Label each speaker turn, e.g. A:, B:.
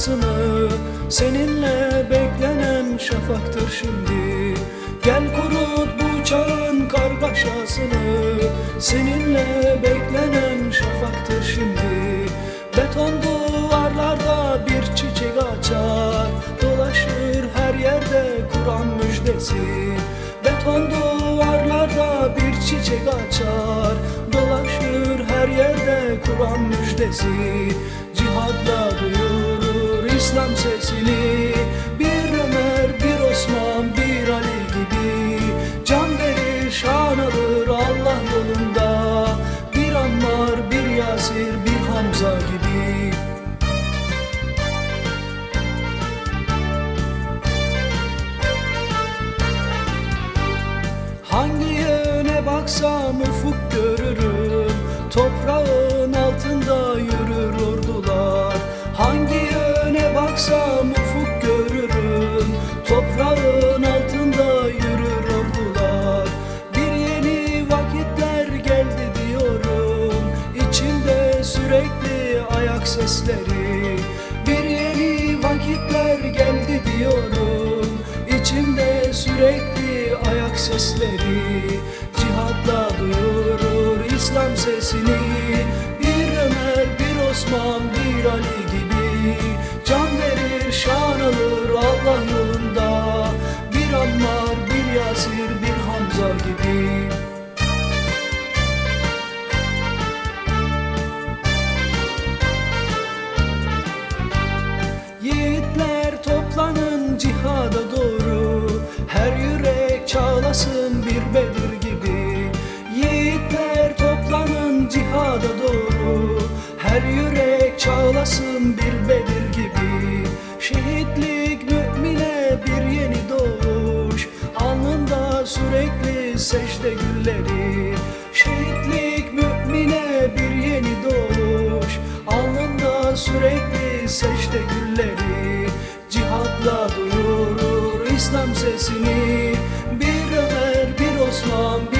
A: şasını Seninle beklenen şafaktır şimdi. Gel kurut bu çağın kargaşasını Seninle beklenen şafaktır şimdi. Beton duvarlarda bir çiçek açar Dolaşır her yerde Kur'an müjdesi. Beton duvarlarda bir çiçek açar Dolaşır her yerde Kur'an müjdesi İslam sesini Bir Ömer, bir Osman, bir Ali gibi. Can verir, şan alır Allah yolunda. Bir Ammar, bir Yasir, bir Hamza gibi. Hangi yöne baksam ufuk görürüm Toprağın altında yürür ordular Bir yeni vakitler geldi diyorum. İçimde sürekli ayak sesleri. Bir yeni vakitler geldi diyorum. İçimde sürekli ayak sesleri. Cihadla duyurur İslam sesini. Bir Ömer, bir Osman, bir Ali gibi Yasir, bir Hamza gibi. Yiğitler toplanın cihada doğru. Her yürek çağlasın bir Bedir gibi. Yiğitler toplanın cihada doğru. Her yürek çağlasın bir Bedir gibi Sürekli secde gülleri. Şehitlik mümine bir yeni doğuş. Alnında sürekli secde gülleri. Cihadla duyurur İslam sesini. Bir Ömer, bir Osman, bir